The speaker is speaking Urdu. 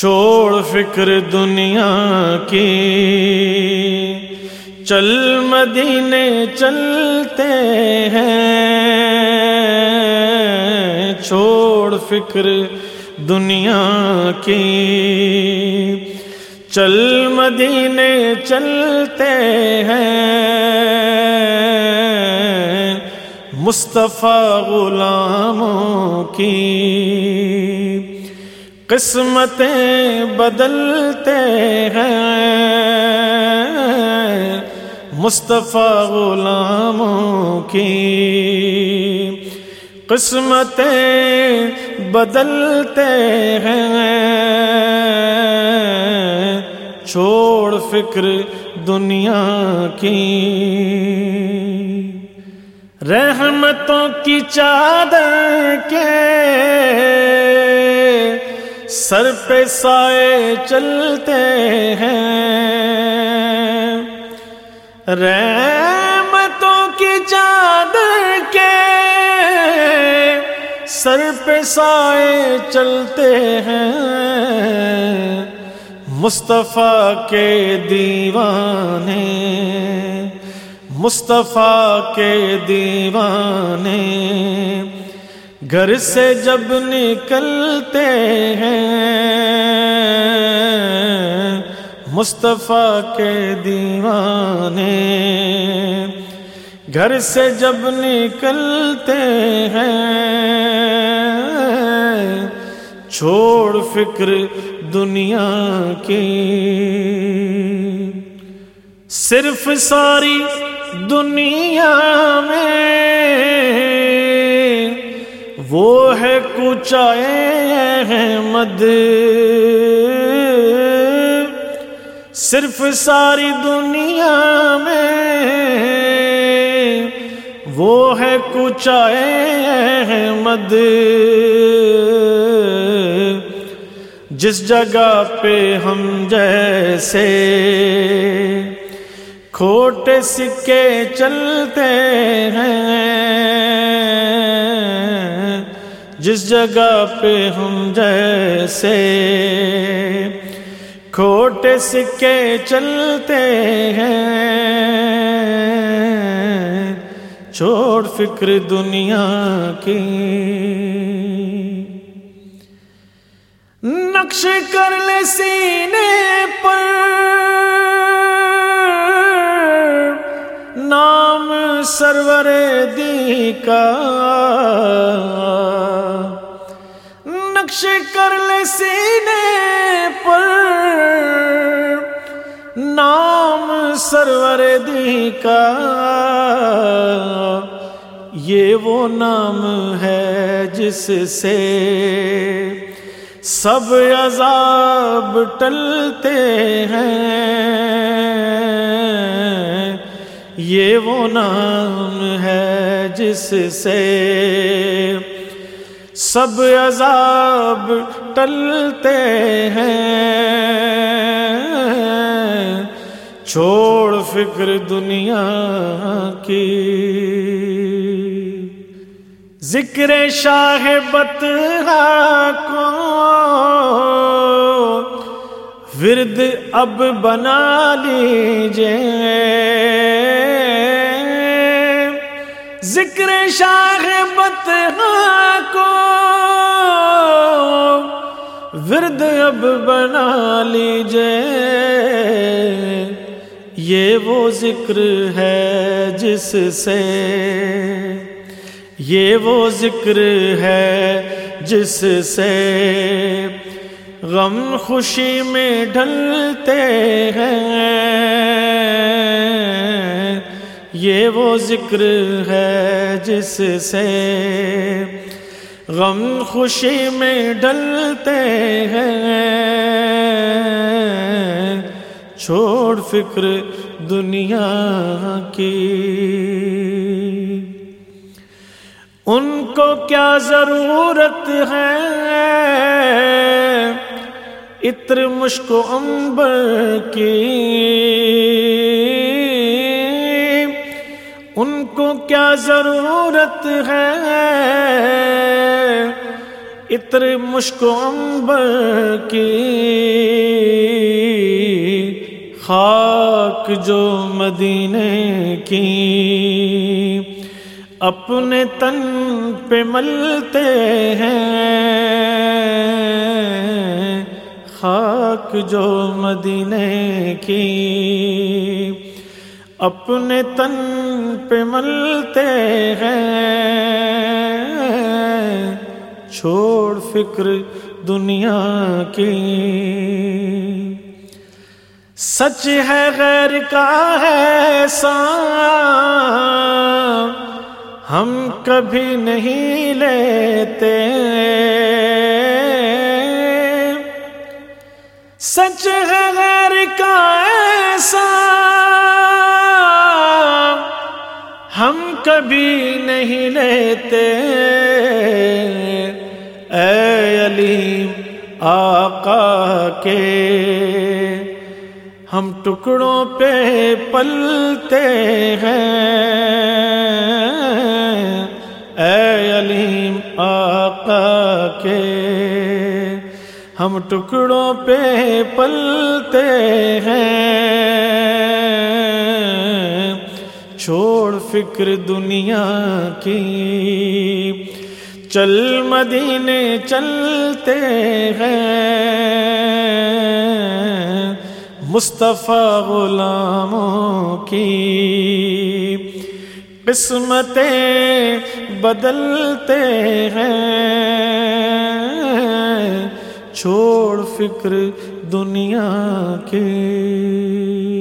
چھوڑ فکر دنیا کی۔ چل مدینے چلتے ہیں، چھوڑ فکر دنیا کی۔ چل مدینے چلتے ہیں مصطفیٰ غلاموں کی۔ قسمتیں بدلتے ہیں مصطفیٰ غلاموں کی قسمتیں بدلتے ہیں چھوڑ فکر دنیا کی رحمتوں کی چادر کے سر پہ سائے چلتے ہیں۔ رحمتوں کی چادر کے سر پہ سائے چلتے ہیں۔ مصطفیٰ کے دیوانے، مصطفیٰ کے دیوانے۔ گھر سے جب نکلتے ہیں، مصطفیٰ کے دیوانے۔ گھر سے جب نکلتے ہیں، چھوڑ فکر دنیا کی۔ صرف ساری دنیا میں وہ ہے کچھ احمد۔ صرف ساری دنیا میں وہ ہے کچھ احمد۔ جس جگہ پہ ہم جیسے کھوٹے سکے چلتے ہیں جس جگہ پہ ہم جیسے کھوٹے سکے چلتے ہیں، چھوڑ فکر دنیا کی۔ نقش کر لے سینے پر۔ نام سرور دی کا۔ نقش کر لے سینے پر۔ نام سرور دی کا۔ یہ وہ نام ہے جس سے سب عذاب ٹلتے ہیں۔ یہ وہ نام ہے جس سے سب عذاب ٹلتے ہیں۔ چھوڑ فکر دنیا کی۔ ذکر شاہ بت کو۔ ورد اب بنا لیجیے۔ ذکر شاہ بت کو ورد اب بنا لیجیے۔ یہ وہ ذکر ہے جس سے یہ وہ ذکر ہے جس سے غم خوشی میں ڈھلتے ہیں۔ یہ وہ ذکر ہے جس سے غم خوشی میں ڈلتے ہیں۔ چھوڑ فکر دنیا کی۔ ان کو کیا ضرورت ہے؟ اتر مشک امبر کی۔ کیا ضرورت ہے؟ اتر مشک امبر کی خاک جو مدینے کی اپنے تن پہ ملتے ہیں، خاک جو مدینے کی اپنے تن پہ ملتے ہیں۔ چھوڑ فکر دنیا کی۔ سچ ہے، غیر کا ہے سا ہم کبھی نہیں لیتے۔ سچ ہے، غیر کا کبھی نہیں لیتے۔ اے علیم آقا کے۔ ہم ٹکڑوں پہ پلتے ہیں۔ اے علیم آقا کے۔ ہم ٹکڑوں پہ پلتے ہیں۔ چھوڑ فکر دنیا کی۔ چل مدینے چلتے ہیں مصطفیٰ غلاموں کی۔ قسمتیں بدلتے ہیں۔ چھوڑ فکر دنیا کی۔